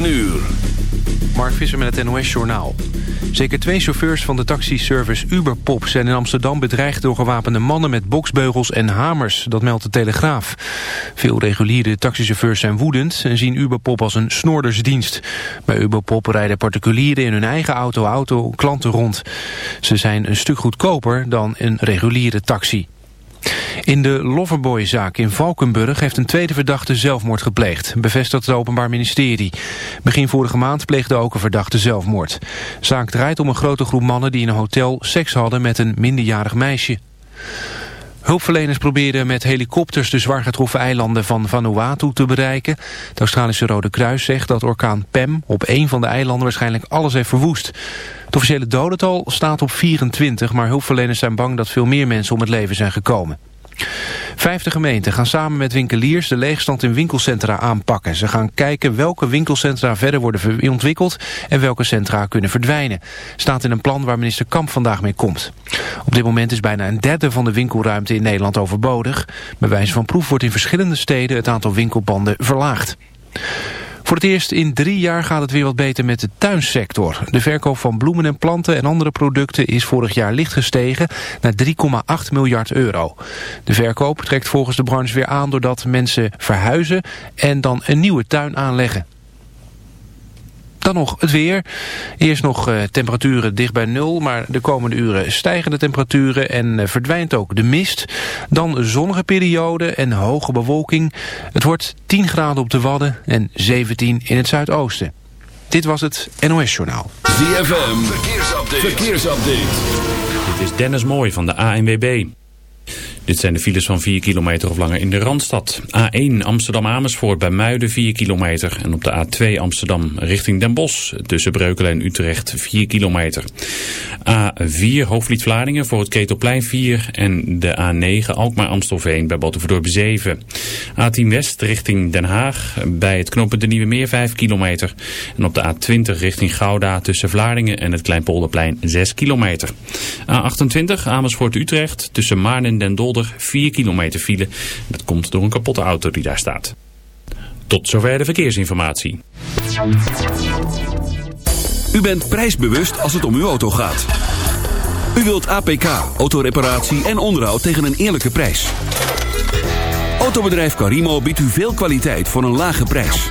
9 uur. Mark Visser met het NOS Journaal. Zeker twee chauffeurs van de taxiservice Uberpop zijn in Amsterdam bedreigd door gewapende mannen met boksbeugels en hamers. Dat meldt de Telegraaf. Veel reguliere taxichauffeurs zijn woedend en zien Uberpop als een snoordersdienst. Bij Uberpop rijden particulieren in hun eigen auto, auto klanten rond. Ze zijn een stuk goedkoper dan een reguliere taxi. In de Loverboy-zaak in Valkenburg heeft een tweede verdachte zelfmoord gepleegd, bevestigt het Openbaar Ministerie. Begin vorige maand pleegde ook een verdachte zelfmoord. Zaak draait om een grote groep mannen die in een hotel seks hadden met een minderjarig meisje. Hulpverleners probeerden met helikopters de zwaar getroffen eilanden van Vanuatu te bereiken. Het Australische Rode Kruis zegt dat orkaan Pem op één van de eilanden waarschijnlijk alles heeft verwoest. Het officiële dodental staat op 24, maar hulpverleners zijn bang dat veel meer mensen om het leven zijn gekomen. Vijfde gemeenten gaan samen met winkeliers de leegstand in winkelcentra aanpakken. Ze gaan kijken welke winkelcentra verder worden ontwikkeld en welke centra kunnen verdwijnen. Staat in een plan waar minister Kamp vandaag mee komt. Op dit moment is bijna een derde van de winkelruimte in Nederland overbodig. Bij wijze van proef wordt in verschillende steden het aantal winkelpanden verlaagd. Voor het eerst in drie jaar gaat het weer wat beter met de tuinsector. De verkoop van bloemen en planten en andere producten is vorig jaar licht gestegen naar 3,8 miljard euro. De verkoop trekt volgens de branche weer aan doordat mensen verhuizen en dan een nieuwe tuin aanleggen. Dan nog het weer. Eerst nog uh, temperaturen dicht bij nul, maar de komende uren stijgen de temperaturen en uh, verdwijnt ook de mist. Dan zonnige periode en hoge bewolking. Het wordt 10 graden op de Wadden en 17 in het zuidoosten. Dit was het NOS Journaal. ZFM, verkeersupdate. verkeersupdate. Dit is Dennis Mooij van de ANWB. Dit zijn de files van 4 kilometer of langer in de Randstad. A1 Amsterdam-Amersfoort bij Muiden 4 kilometer. En op de A2 Amsterdam richting Den Bosch tussen Breukelen en Utrecht 4 kilometer. A4 Hoofdvliet-Vlaardingen voor het Ketelplein 4. En de A9 Alkmaar-Amstelveen bij Battenverdorp 7. A10 West richting Den Haag bij het knooppunt de Nieuwe Meer 5 kilometer. En op de A20 richting Gouda tussen Vlaardingen en het Kleinpolderplein 6 kilometer. A28 Amersfoort-Utrecht tussen Maarn en Den Dolder 4 kilometer file. Dat komt door een kapotte auto die daar staat. Tot zover de verkeersinformatie. U bent prijsbewust als het om uw auto gaat. U wilt APK, autoreparatie en onderhoud tegen een eerlijke prijs. Autobedrijf Carimo biedt u veel kwaliteit voor een lage prijs.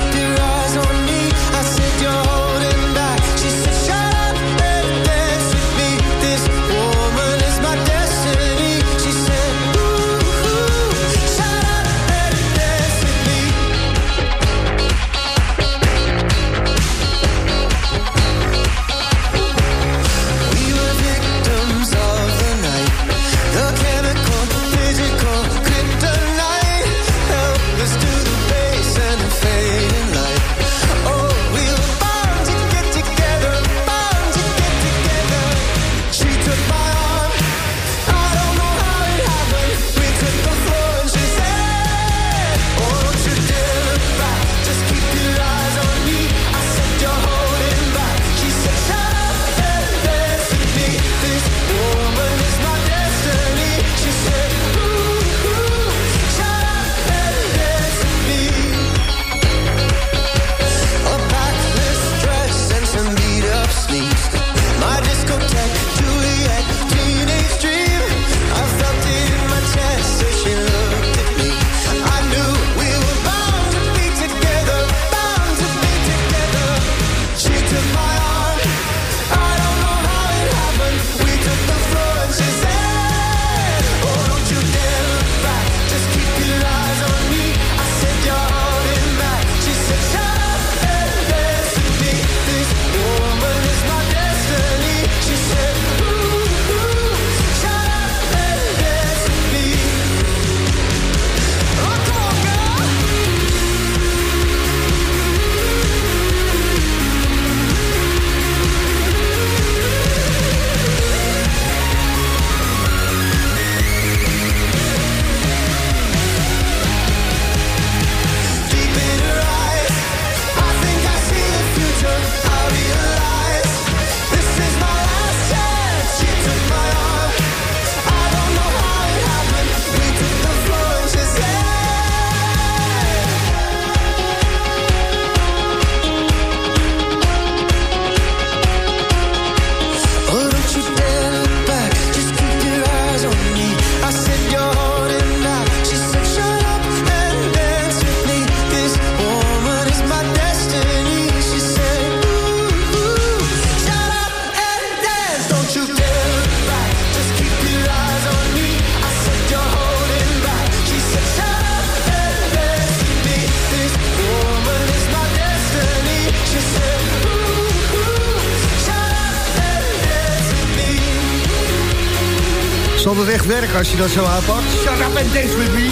Als je dat zo aanpakt? Shut up and dance with me.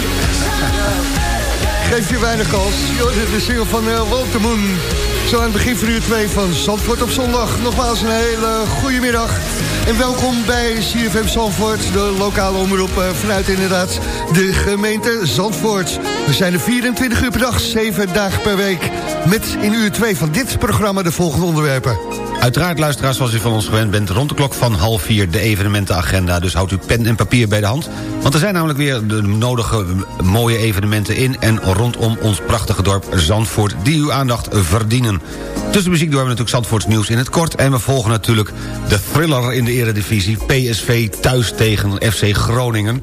Geef je weinig kans. Dit de single van uh, Walter Moon. Zo aan het begin van uur 2 van Zandvoort op zondag. Nogmaals een hele goede middag. En welkom bij CFM Zandvoort, de lokale omroep uh, vanuit inderdaad de gemeente Zandvoort. We zijn er 24 uur per dag, 7 dagen per week. Met in uur 2 van dit programma de volgende onderwerpen. Uiteraard, luisteraars, zoals u van ons gewend bent... rond de klok van half vier de evenementenagenda. Dus houdt u pen en papier bij de hand. Want er zijn namelijk weer de nodige mooie evenementen in... en rondom ons prachtige dorp Zandvoort... die uw aandacht verdienen. Tussen muziek door we natuurlijk Zandvoorts nieuws in het kort... en we volgen natuurlijk de thriller in de eredivisie... PSV thuis tegen FC Groningen.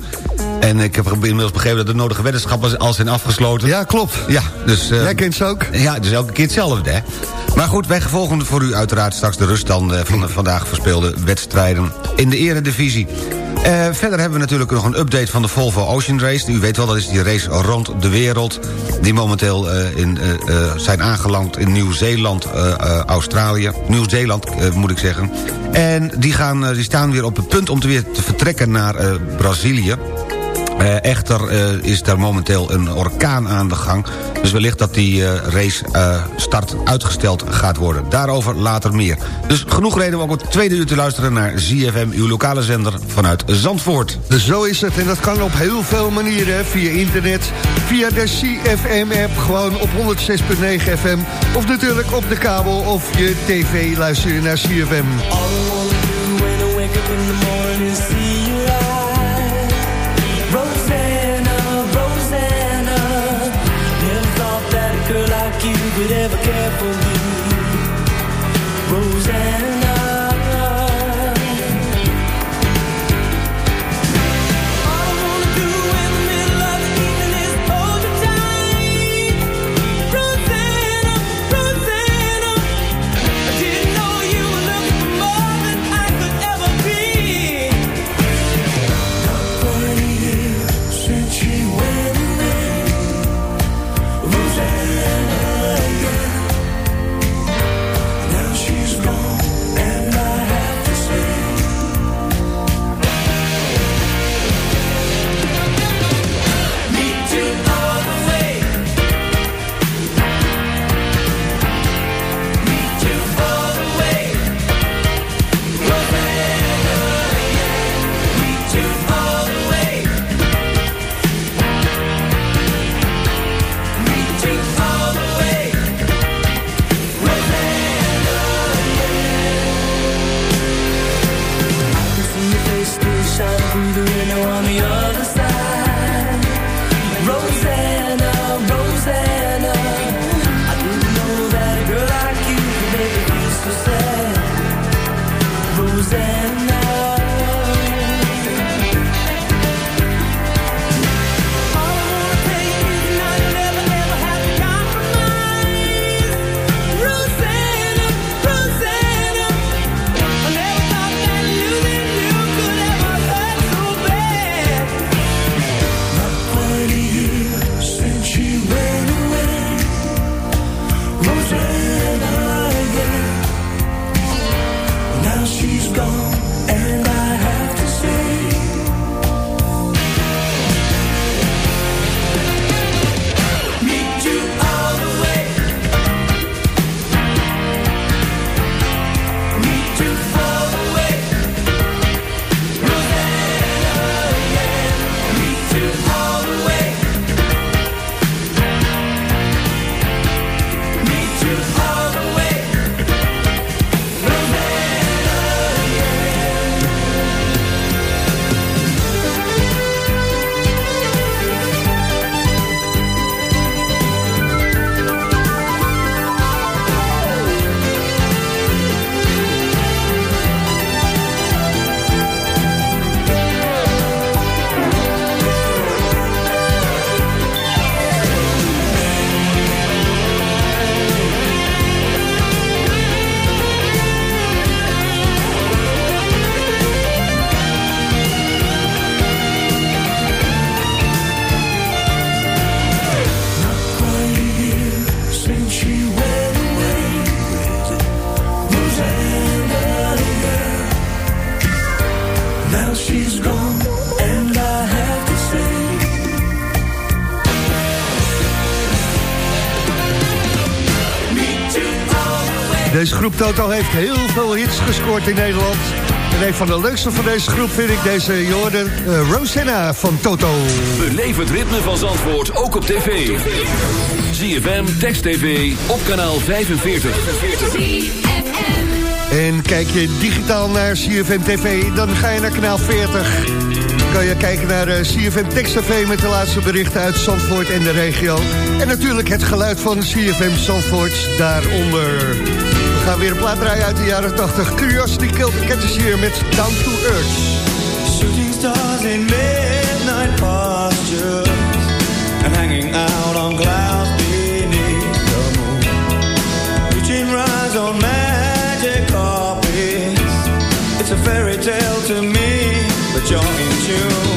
En ik heb inmiddels begrepen dat de nodige weddenschappen al zijn afgesloten. Ja, klopt. Ja, dus, uh, Jij kent ze ook. Ja, dus elke keer hetzelfde, hè. Maar goed, wij volgen voor u uiteraard straks de ruststand van de vandaag verspeelde wedstrijden in de eredivisie. Uh, verder hebben we natuurlijk nog een update van de Volvo Ocean Race. U weet wel, dat is die race rond de wereld... die momenteel uh, in, uh, zijn aangeland in Nieuw-Zeeland, Australië. Nieuw-Zeeland, moet ik zeggen. En die, gaan, die staan weer op het punt om te weer te vertrekken naar Brazilië. Uh, echter uh, is daar momenteel een orkaan aan de gang. Dus wellicht dat die uh, race start uitgesteld gaat worden. Daarover later meer. Dus genoeg reden om ook het tweede uur te luisteren naar ZFM, uw lokale zender vanuit Zandvoort. Zo is het en dat kan op heel veel manieren. Via internet, via de CFM-app, gewoon op 106.9 FM. Of natuurlijk op de kabel of je tv luisteren naar CFM. Would ever care for me groep Toto heeft heel veel hits gescoord in Nederland. En een van de leukste van deze groep vind ik deze Jordan uh, Rosanna van Toto. Beleef het ritme van Zandvoort ook op tv. ZFM, Text TV, op kanaal 45. En kijk je digitaal naar CFM TV, dan ga je naar kanaal 40. kan je kijken naar uh, CFM Text TV met de laatste berichten uit Zandvoort en de regio. En natuurlijk het geluid van CFM Zandvoort daaronder. Gaan weer een plaat draaien uit de jaren 80. Curiosity Killed the is met Down to Earth. Shooting stars in midnight postures and hanging out on clouds beneath the moon. Reaching rise on magic carpets. It's a fairy tale to me, but you're in tune.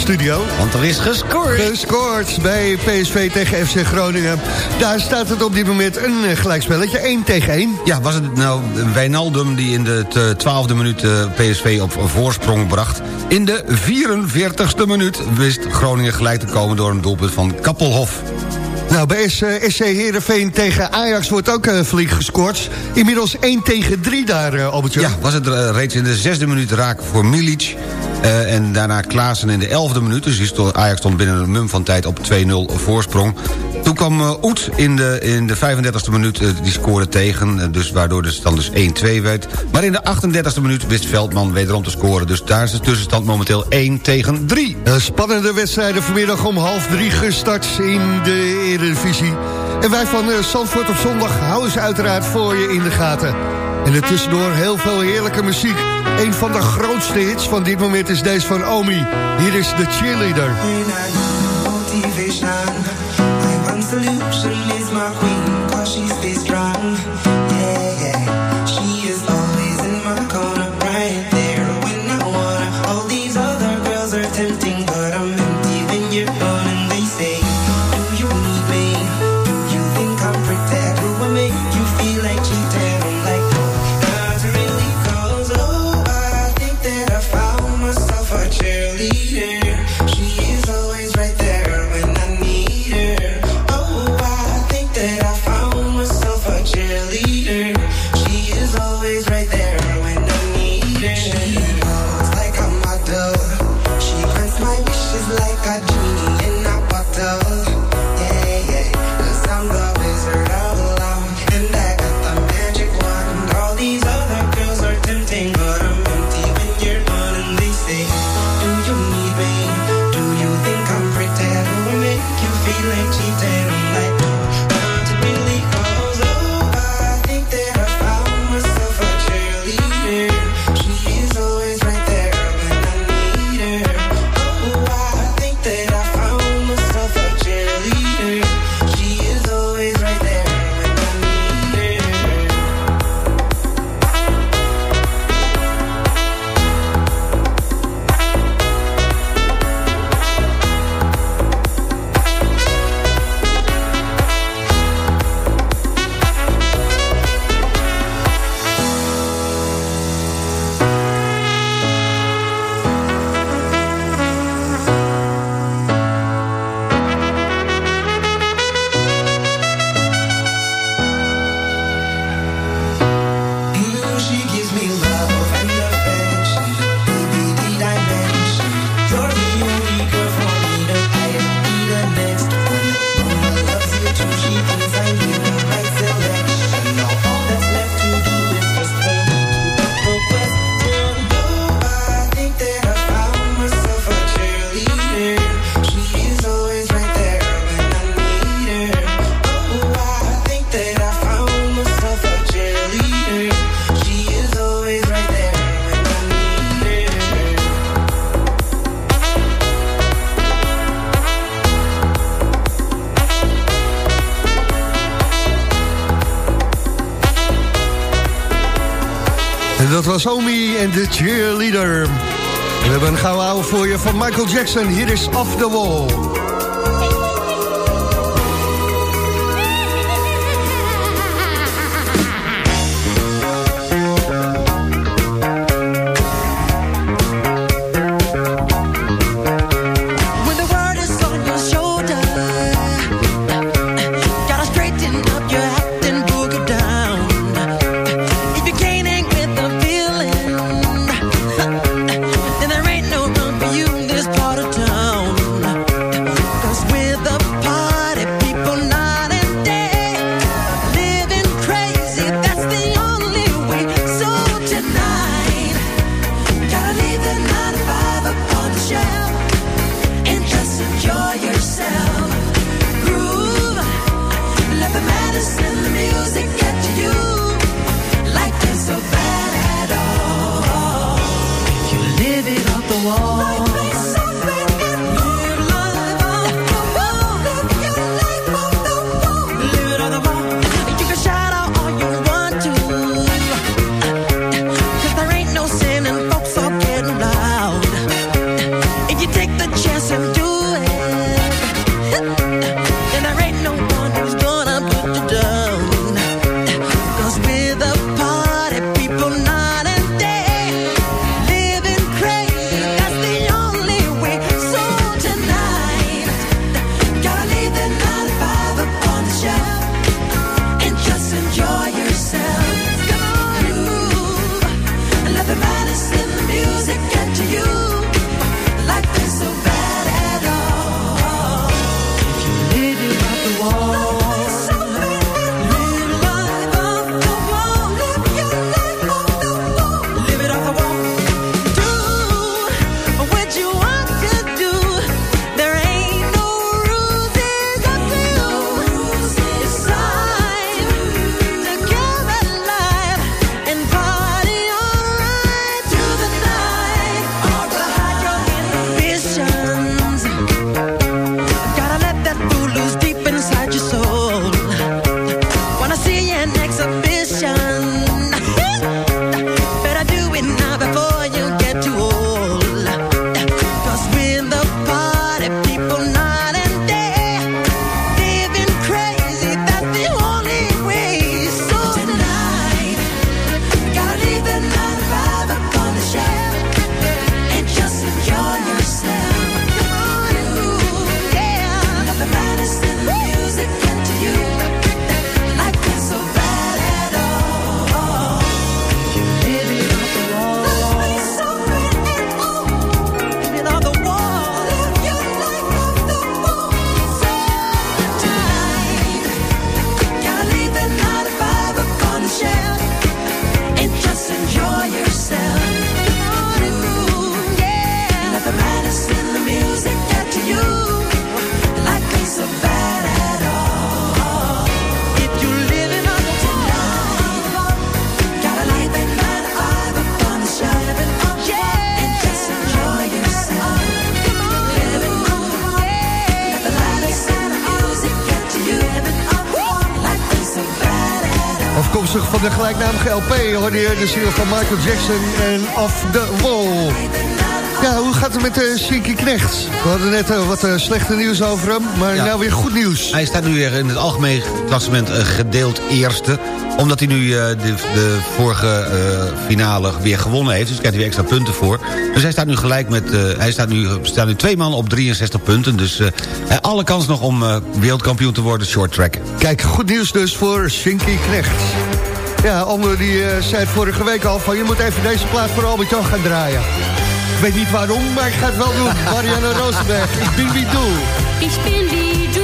Studio. want er is gescoord. Gescoord bij PSV tegen FC Groningen. Daar staat het op dit moment een eh, gelijkspelletje, 1 tegen 1. Ja, was het nou Wijnaldum die in de t- twaalfde minuut eh, PSV op voorsprong bracht? In de 44ste minuut wist Groningen gelijk te komen door een doelpunt van Kappelhof. Nou, bij eh, SC Heerenveen tegen Ajax wordt ook eh, flink gescoord. Inmiddels 1 tegen 3 daar, eh, Albert-Jan. Ja, was het eh, reeds in de zesde minuut raak voor Milic. Eh, en daarna Klaassen in de elfde minuut. Dus Ajax stond binnen een mum van tijd op 2-0 voorsprong. Toen kwam eh, Oet in de, in de 35e minuut, eh, die scoorde tegen. dus waardoor de stand dus 1-2 werd. Maar in de 38e minuut wist Veldman wederom te scoren. Dus daar is de tussenstand momenteel 1 tegen 3. Eh, spannende wedstrijden vanmiddag om half drie gestart in de Eredivisie. En wij van Zandvoort op zondag houden ze uiteraard voor je in de gaten. En er tussendoor heel veel heerlijke muziek. Een van de grootste hits van dit moment is deze van Omi. Hier is de cheerleader. My queen, cause she stays strong. Cheerleader. We hebben een gouden voor je van Michael Jackson. Hier is Off the Wall. hoorde de ziel van Michael Jackson en Off the Wall. Ja, hoe gaat het met de Sinky Knecht? We hadden net eh, wat eh, slechte nieuws over hem, maar nou weer goed nieuws. Hij staat nu weer in het algemeen klassement gedeeld eerste. Omdat hij nu de, de, vorige finale weer gewonnen heeft. Dus krijgt hij weer extra punten voor. Dus hij staat nu gelijk met... hij staat nu, staat nu twee man op 63 punten. Dus alle kans nog om wereldkampioen te worden, short track. Kijk, goed nieuws dus voor Sinky Knecht. Ja, Almelo die uh, zei vorige week al van... je moet even deze plaat voor Albert-Jan gaan draaien. Ik weet niet waarom, maar ik ga het wel doen. Marianne Roosberg, ik ben wie doe. Ik ben wie doe.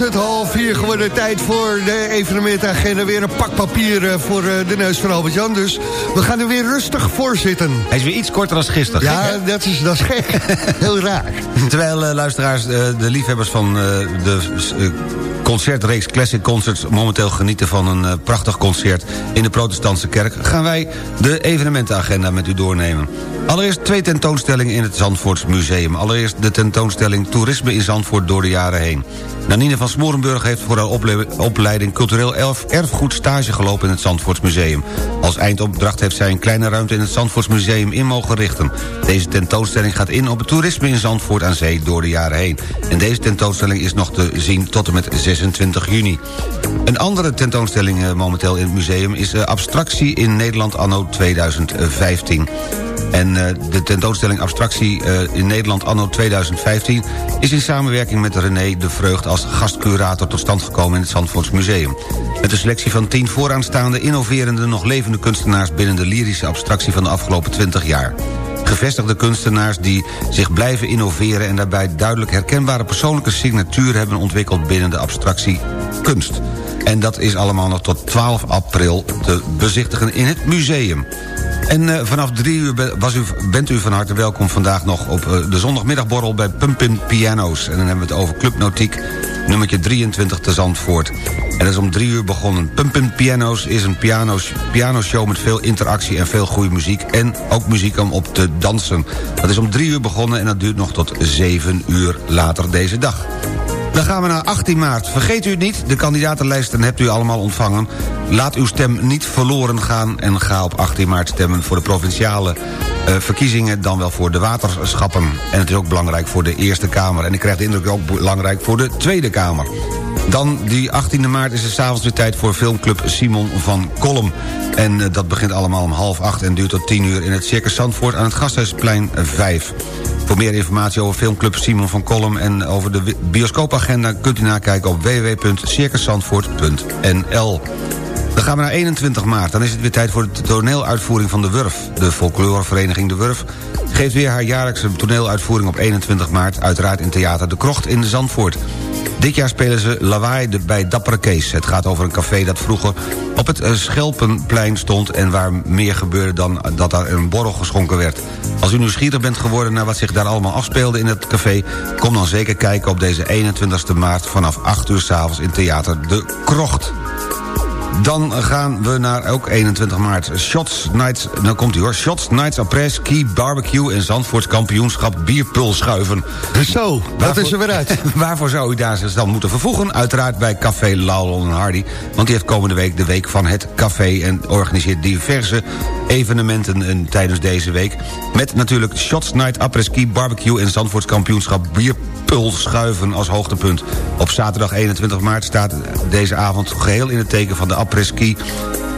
Het half vier geworden tijd voor de evenementagenda. Weer een pak papier eh, voor eh, de neus van Albert-Jan. Dus we gaan er weer rustig voor zitten. Hij is weer iets korter dan gisteren. Ja, Gek, dat is, dat is gek. Heel raar. Terwijl eh, luisteraars, de liefhebbers van de concertreeks Classic Concerts... momenteel genieten van een prachtig concert in de protestantse kerk... gaan wij de evenementenagenda met u doornemen. Allereerst twee tentoonstellingen in het Zandvoorts Museum. Allereerst de tentoonstelling Toerisme in Zandvoort door de jaren heen. Nanine van Smorenburg heeft voor haar ople- opleiding cultureel erfgoed stage gelopen in het Zandvoorts Museum. Als eindopdracht heeft zij een kleine ruimte in het Zandvoorts Museum in mogen richten. Deze tentoonstelling gaat in op het toerisme in Zandvoort aan zee door de jaren heen. En deze tentoonstelling is nog te zien tot en met 26 juni. Een andere tentoonstelling eh, momenteel in het museum is eh, Abstractie in Nederland anno 2015. En eh, de tentoonstelling Abstractie eh, in Nederland anno 2015... is in samenwerking met René de Vreugd als gastcurator tot stand gekomen in het Zandvoorts Museum. Met een selectie van tien vooraanstaande, innoverende, nog levende kunstenaars... binnen de lyrische abstractie van de afgelopen 20 jaar. Gevestigde kunstenaars die zich blijven innoveren... en daarbij duidelijk herkenbare persoonlijke signatuur hebben ontwikkeld binnen de abstractie kunst. En dat is allemaal nog tot 12 april te bezichtigen in het museum. En eh, vanaf drie uur was u, bent u van harte welkom vandaag nog op eh, de zondagmiddagborrel bij Pumpin Piano's. En dan hebben we het over Club Notiek, nummertje 23 te Zandvoort. En dat is om drie uur begonnen. Pumpin Piano's is een piano's, pianoshow met veel interactie en veel goede muziek. En ook muziek om op te dansen. Dat is om drie uur begonnen en dat duurt nog tot zeven uur later deze dag. Dan gaan we naar 18 maart. Vergeet u het niet, de kandidatenlijsten hebt u allemaal ontvangen. Laat uw stem niet verloren gaan en ga op 18 maart stemmen voor de provinciale eh, verkiezingen dan wel voor de waterschappen. En het is ook belangrijk voor de Eerste Kamer. En ik krijg de indruk ook belangrijk voor de Tweede Kamer. Dan die 18e maart is het s'avonds weer tijd voor filmclub Simon van Kolm. En eh, dat begint allemaal om half acht en duurt tot 10 uur... in het Circus Zandvoort aan het Gasthuisplein 5. Voor meer informatie over filmclub Simon van Kolm... en over de bioscoopagenda kunt u nakijken op www.circuszandvoort.nl. Dan gaan we naar 21 maart. Dan is het weer tijd voor de toneeluitvoering van De Wurf. De folklorevereniging De Wurf geeft weer haar jaarlijkse toneeluitvoering op 21 maart... uiteraard in Theater De Krocht in Zandvoort. Dit jaar spelen ze Lawaai bij Dappere Kees. Het gaat over een café dat vroeger op het eh, Schelpenplein stond... en waar meer gebeurde dan dat er een borrel geschonken werd. Als u nieuwsgierig bent geworden naar wat zich daar allemaal afspeelde in het café... kom dan zeker kijken op deze 21 maart vanaf 8 uur s'avonds in Theater De Krocht. Dan gaan we naar ook 21 maart. Shots Nights, nou komt u hoor. Shots Nights Après Ski Barbecue en Zandvoorts kampioenschap bierpul schuiven. Zo, dat is er weer uit. Waarvoor zou u daar zich dan moeten vervoegen? Uiteraard bij Café Laurel en Hardy. Want die heeft komende week de week van het café... en organiseert diverse evenementen eh, tijdens deze week. Met natuurlijk Shots Night Après Ski Barbecue en Zandvoorts kampioenschap bierpul schuiven als hoogtepunt. Op zaterdag 21 maart staat deze avond geheel in het teken van de après-ski...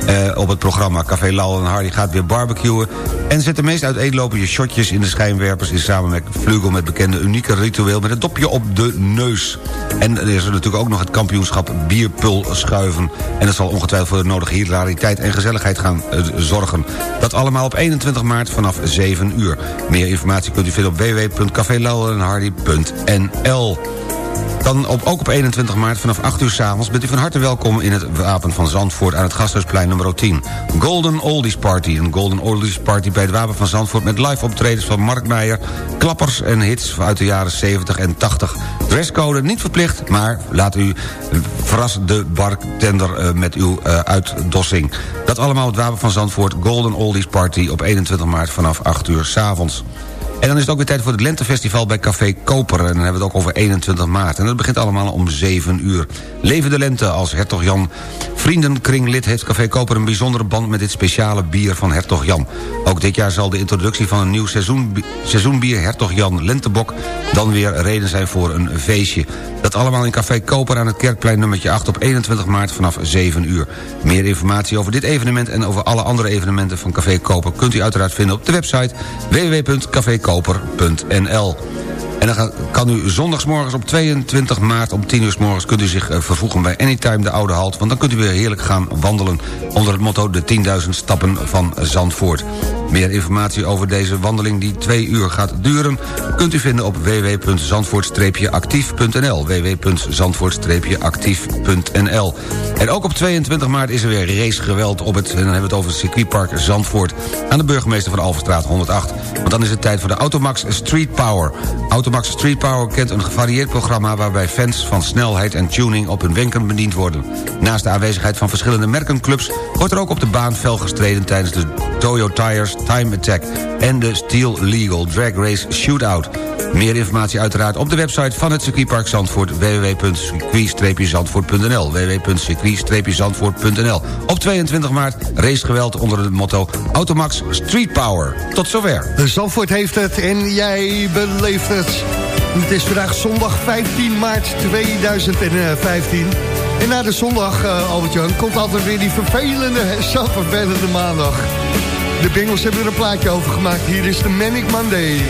eh, op het programma Café Laurel en Hardy gaat weer barbecuen... en zet de meest uiteenlopende shotjes in de schijnwerpers... in samen met Vlugel met bekende unieke ritueel... met een dopje op de neus. En er is natuurlijk ook nog het kampioenschap bierpul schuiven. En dat zal ongetwijfeld voor de nodige hilariteit en gezelligheid gaan eh, zorgen. Dat allemaal op 21 maart vanaf 7 uur. Meer informatie kunt u vinden op www.cafélauwerenhardy.nl. Dan op, ook op 21 maart vanaf 8 uur s'avonds... bent u van harte welkom in het Wapen van Zandvoort... aan het Gasthuisplein nummer 10. Golden Oldies Party. Een Golden Oldies Party bij het Wapen van Zandvoort... met live optredens van Mark Meijer, klappers en hits... uit de jaren 70 en 80. Dresscode niet verplicht, maar laat u verras de bartender eh, met uw eh, uitdossing. Dat allemaal het Wapen van Zandvoort Golden Oldies Party... op 21 maart vanaf 8 uur s'avonds. En dan is het ook weer tijd voor het Lentefestival bij Café Koper. En dan hebben we het ook over 21 maart. En dat begint allemaal om 7 uur. Leven de lente als Hertog Jan. Vriendenkringlid heeft Café Koper een bijzondere band... met dit speciale bier van Hertog Jan. Ook dit jaar zal de introductie van een nieuw seizoen, seizoenbier... Hertog Jan Lentebok dan weer reden zijn voor een feestje. Dat allemaal in Café Koper aan het Kerkplein nummertje 8... op 21 maart vanaf 7 uur. Meer informatie over dit evenement en over alle andere evenementen van Café Koper... kunt u uiteraard vinden op de website www.cafekoper.nl. En dan kan u zondagsmorgens op 22 maart om 10 uur s morgens... kunt u zich eh, vervoegen bij Anytime de Oude Halt... want dan kunt u weer heerlijk gaan wandelen... onder het motto de 10.000 stappen van Zandvoort. Meer informatie over deze wandeling die twee uur gaat duren... kunt u vinden op www.zandvoort-actief.nl www.zandvoort-actief.nl En ook op 22 maart is er weer racegeweld op het... en dan hebben we het over het circuitpark Zandvoort... aan de burgemeester van Alverstraat 108. Want dan is het tijd voor de Automax Street Power. Automax Street Power kent een gevarieerd programma... waarbij fans van snelheid en tuning op hun wenken bediend worden. Naast de aanwezigheid van verschillende merkenclubs... wordt er ook op de baan fel gestreden tijdens de Toyo Tires Time Attack... en de Steel Legal Drag Race Shootout. Meer informatie uiteraard op de website van het circuitpark Zandvoort... www.circuit-zandvoort.nl www.circuit-zandvoort.nl Op 22 maart racegeweld onder het motto Automax Street Power. Tot zover. Zandvoort heeft het en jij beleeft het. Het is vandaag zondag 15 maart 2015. En na de zondag, uh, Albert-Jan, komt altijd weer die vervelende, zo vervelende maandag. De Bengals hebben er een plaatje over gemaakt. Hier is de Manic Monday.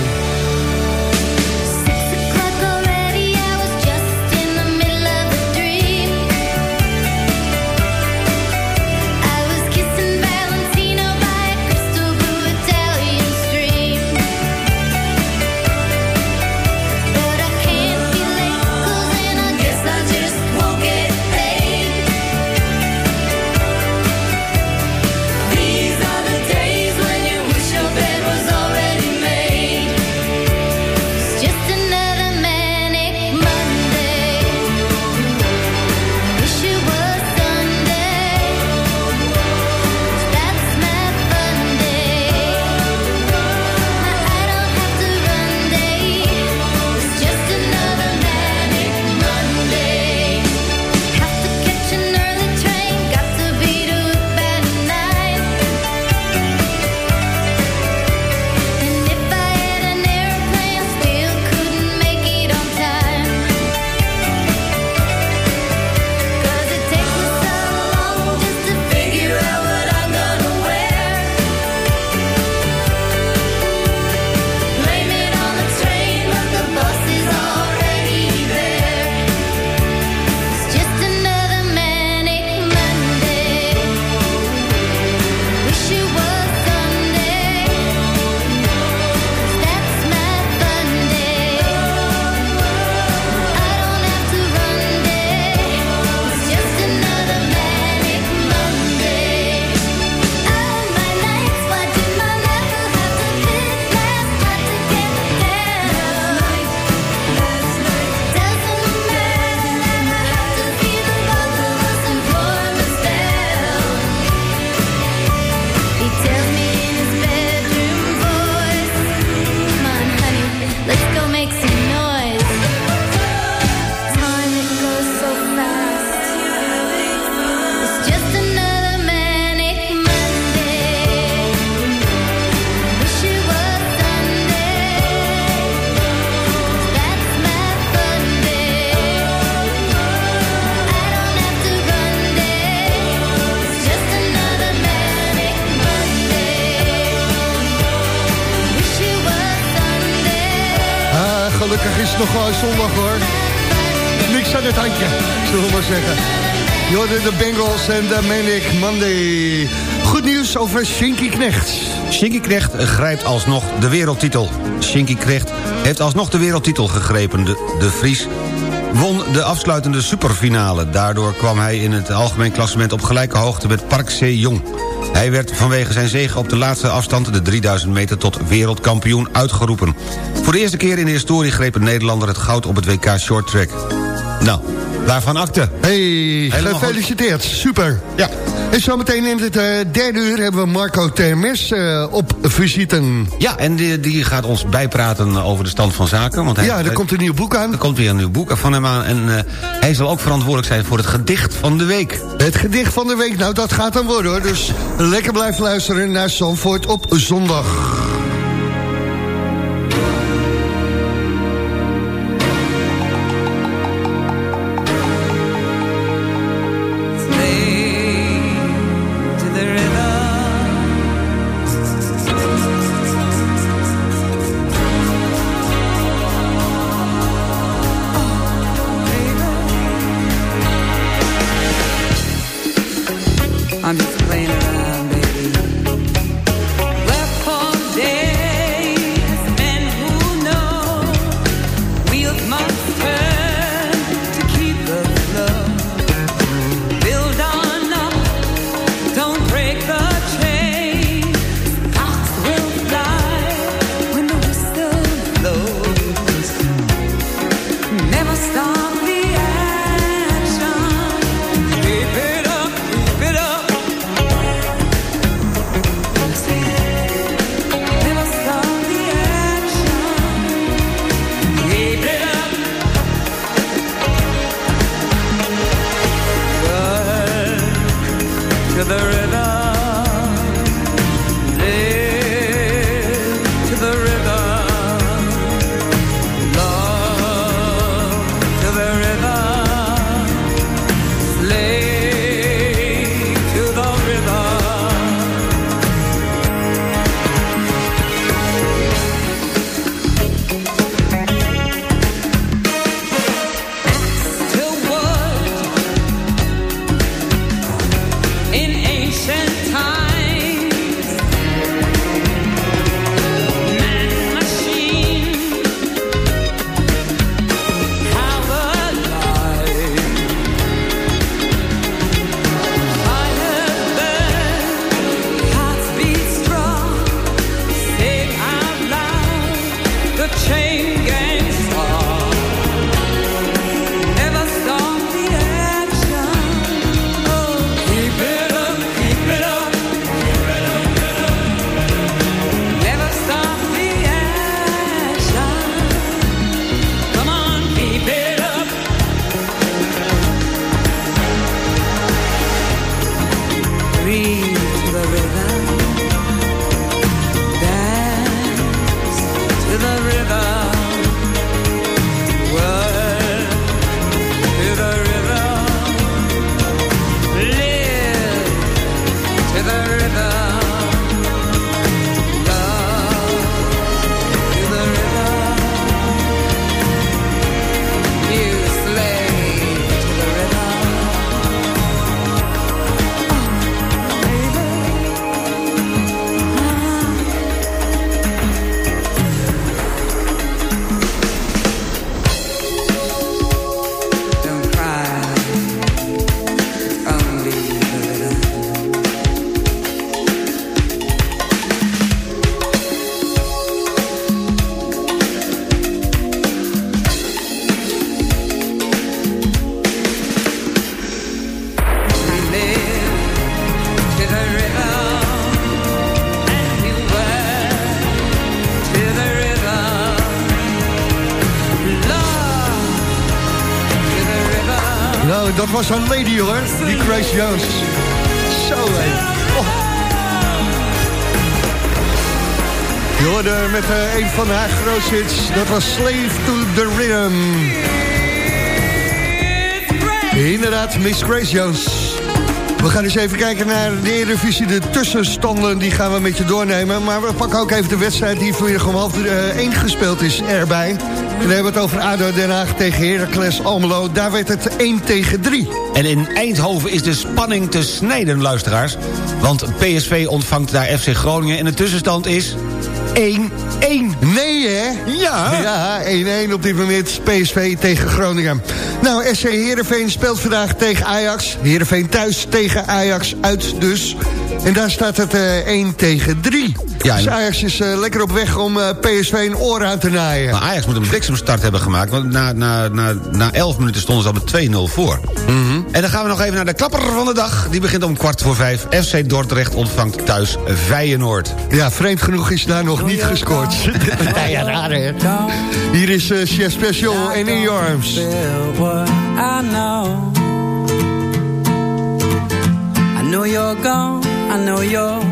Over Shinky Knecht. Shinky Knecht grijpt alsnog de wereldtitel. Shinky Knecht heeft alsnog de wereldtitel gegrepen. De, de won de afsluitende superfinale. Daardoor kwam hij in het algemeen klassement op gelijke hoogte met Park Se-jong. Hij werd vanwege zijn zege op de laatste afstand, de 3000 meter, tot wereldkampioen uitgeroepen. Voor de eerste keer in de historie greep een Nederlander het goud op het WK Short Track. Nou, waarvan akte. Hey, Helemaal gefeliciteerd. Super. Ja. En zometeen in het eh, derde uur hebben we Marco Termes eh, op visite. Ja, en die, die gaat ons bijpraten over de stand van zaken. Want hij, Ja, er komt een nieuw boek aan. Er komt weer een nieuw boek van hem aan. En eh, hij zal ook verantwoordelijk zijn voor het gedicht van de week. Het gedicht van de week, nou dat gaat dan worden hoor. Dus lekker blijven luisteren naar Zandvoort op zondag. Dat was een lady hoor, die Grace Jones. Zo. Oh. Je hoorde met eh, een van haar grootste hits, dat was Slave to the Rhythm. Inderdaad, Miss Grace Jones. We gaan eens even kijken naar de Eredivisie. De tussenstanden die gaan we met je doornemen. Maar we pakken ook even de wedstrijd die vanmiddag om half eh, één gespeeld is erbij. En dan hebben we het over ADO Den Haag tegen Heracles Almelo. Daar werd het 1 tegen 3. En in Eindhoven is de spanning te snijden, luisteraars. Want PSV ontvangt daar FC Groningen en de tussenstand is 1-1. Nee, hè? Ja. Ja, 1-1 op dit moment. PSV tegen Groningen. Nou, SC Heerenveen speelt vandaag tegen Ajax. Heerenveen thuis tegen Ajax uit dus. En daar staat het eh 1 tegen 3. Ja, dus Ajax is eh, lekker op weg om eh, PSV een oor aan te naaien. Maar Ajax moet een bliksemstart hebben gemaakt... want na, na, na, na 11 minuten stonden ze al met 2-0 voor. En dan gaan we nog even naar de klapper van de dag. Die begint om kwart voor vijf. FC Dordrecht ontvangt thuis Feyenoord. Ja, vreemd genoeg is daar nog niet gescoord. ja, ja, raar hè. Hier is eh, Chef Special en In Your Arms. I know. I know you're gone, I know you're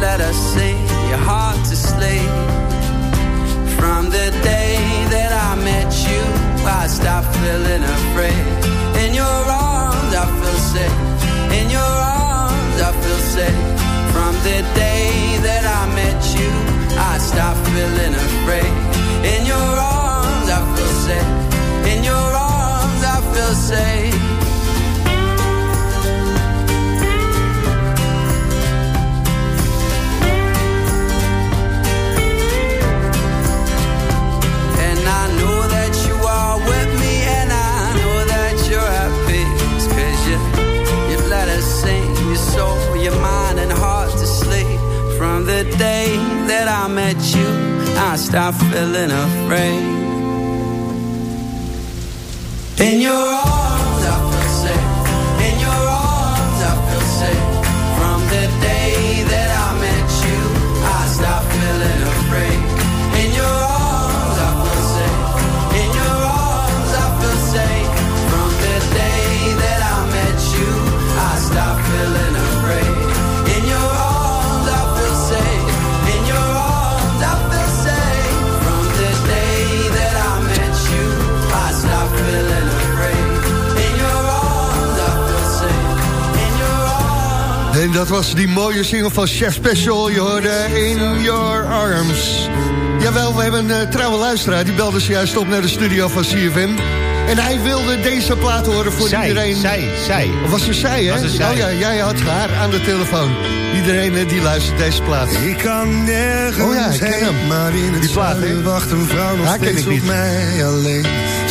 Let us sing your heart to sleep. From the day that I met you, I stopped feeling afraid. In your arms, I feel safe. In your arms, I feel safe. From the day that I met you, I stopped feeling afraid. In your arms, I feel safe. Mooie single van Chef Special. Je hoorde In Your Arms. Jawel, we hebben een eh, trouwe luisteraar. Die belde zojuist op naar de studio van CFM. En hij wilde deze plaat horen voor Zij, iedereen. zij, zij. Of was het zij, hè? Zij? Oh ja, jij had haar aan de telefoon. Iedereen eh, die luistert deze plaat. Ik kan nergens Oh ja, ik ken heen, hem. maar in het Die plaat, wacht een vrouw nog Haar ken steeds op mij alleen.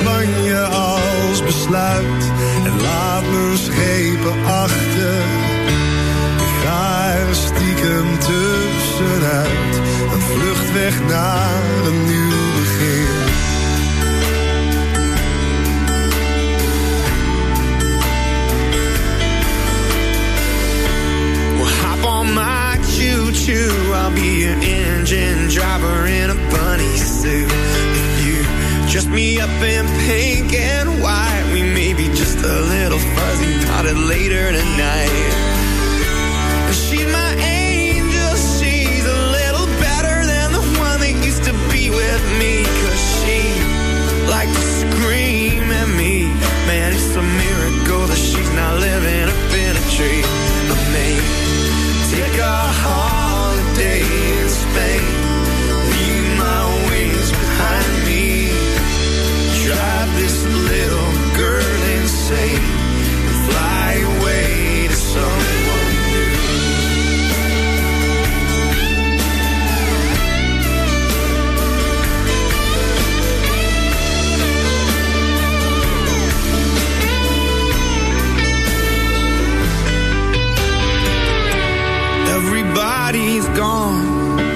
Spanje als besluit en laat mijn schepen achter. Ik ga er stiekem tussenuit, een vlucht weg naar een nieuw begin. Hop on my choo-choo. I'll be your engine driver in a bunny suit. Me up in pink and white, we may be just a little fuzzy it later tonight.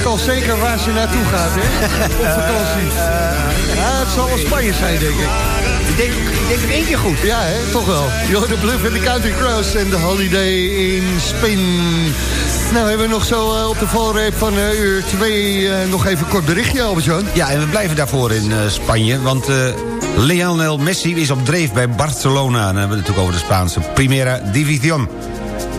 weet al zeker waar ze naartoe gaat, hè? Op vakantie. Ja, het zal wel Spanje zijn, denk ik. Ik denk, ik denk het één keer goed. Ja, hè? toch wel. Yo, de Bluff en de Country Cross en de Holiday in Spain. Nou, hebben we nog zo eh, op de valreep van eh, uur 2 nog even een kort berichtje, Albert-Jan. Ja, en we blijven daarvoor in eh, Spanje, want eh Lionel Messi is op dreef bij Barcelona. En dan hebben we het natuurlijk over de Spaanse Primera División.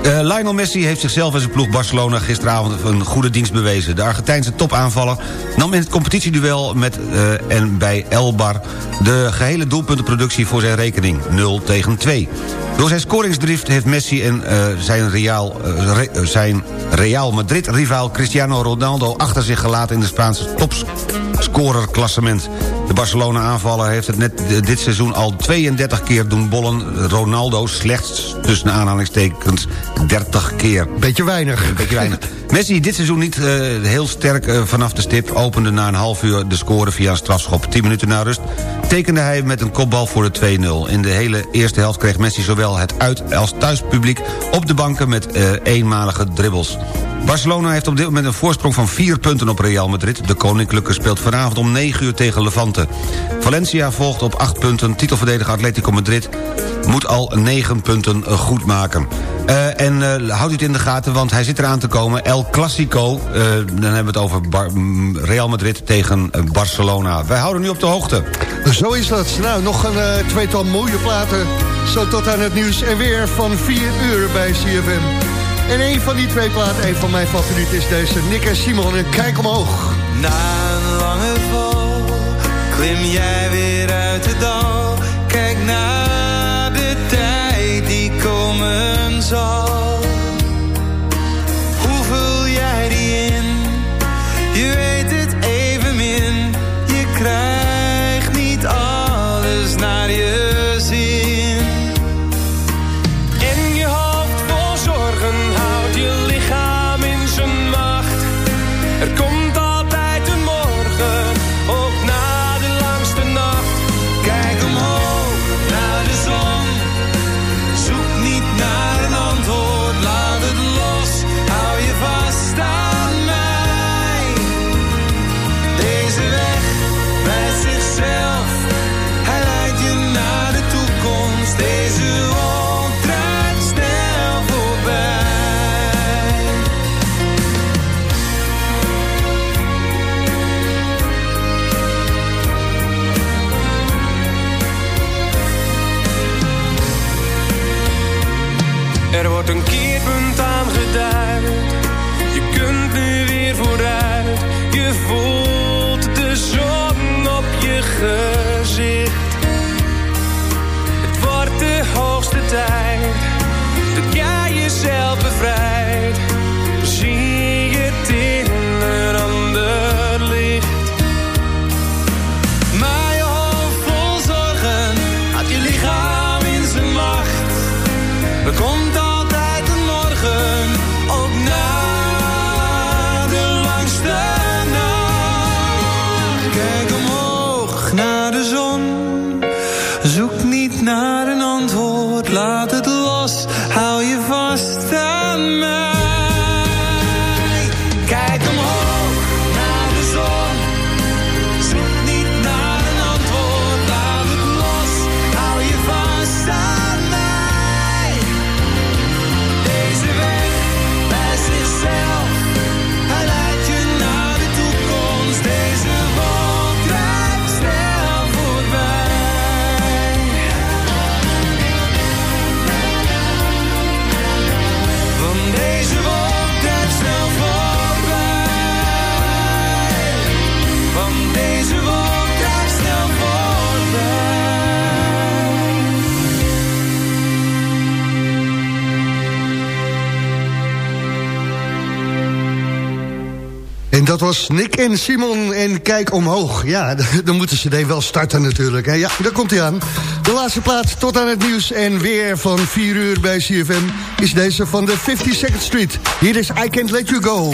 Eh, Lionel Messi heeft zichzelf en zijn ploeg Barcelona gisteravond een goede dienst bewezen. De Argentijnse topaanvaller nam in het competitieduel met eh, en bij Elbar de gehele doelpuntenproductie voor zijn rekening, 0 tegen 2. Door zijn scoringsdrift heeft Messi en eh, zijn, Real, Re- zijn Real Madrid-rivaal Cristiano Ronaldo achter zich gelaten in de Spaanse topscorerklassement. De Barcelona-aanvaller heeft het net dit seizoen al 32 keer doen bollen. Ronaldo slechts tussen aanhalingstekens 30 keer. Beetje weinig. Beetje weinig. Messi dit seizoen niet eh, heel sterk eh, vanaf de stip. Opende na een half uur de score via een strafschop. 10 minuten na rust tekende hij met een kopbal voor de 2-0. In de hele eerste helft kreeg Messi zowel het uit- als thuispubliek op de banken met eh, eenmalige dribbles. Barcelona heeft op dit moment een voorsprong van 4 punten op Real Madrid. De Koninklijke speelt vanavond om 9 uur tegen Levante. Valencia volgt op 8 punten. Titelverdediger Atletico Madrid moet al 9 punten eh, goed maken. Eh, en uh, houd het in de gaten, want hij zit eraan te komen. El Clasico, dan hebben we het over mm, Real Madrid tegen Barcelona. Wij houden nu op de hoogte. Zo is dat. Nou, nog een tweetal mooie platen. Zo tot aan het nieuws en weer van 4 uur bij CFM. En een van die twee platen, een van mijn favorieten, is deze Nick en Simon. En kijk omhoog. Na een lange val klim jij weer uit het dal. Kijk naar de tijd die komen zal. die Nick en Simon en Kijk Omhoog. Ja, dan moeten ze deze wel starten natuurlijk. Ja, daar komt hij aan. De laatste plaats tot aan het nieuws en weer van 4 uur bij CFM... is deze van de 52nd Street. Hier is I Can't Let You Go.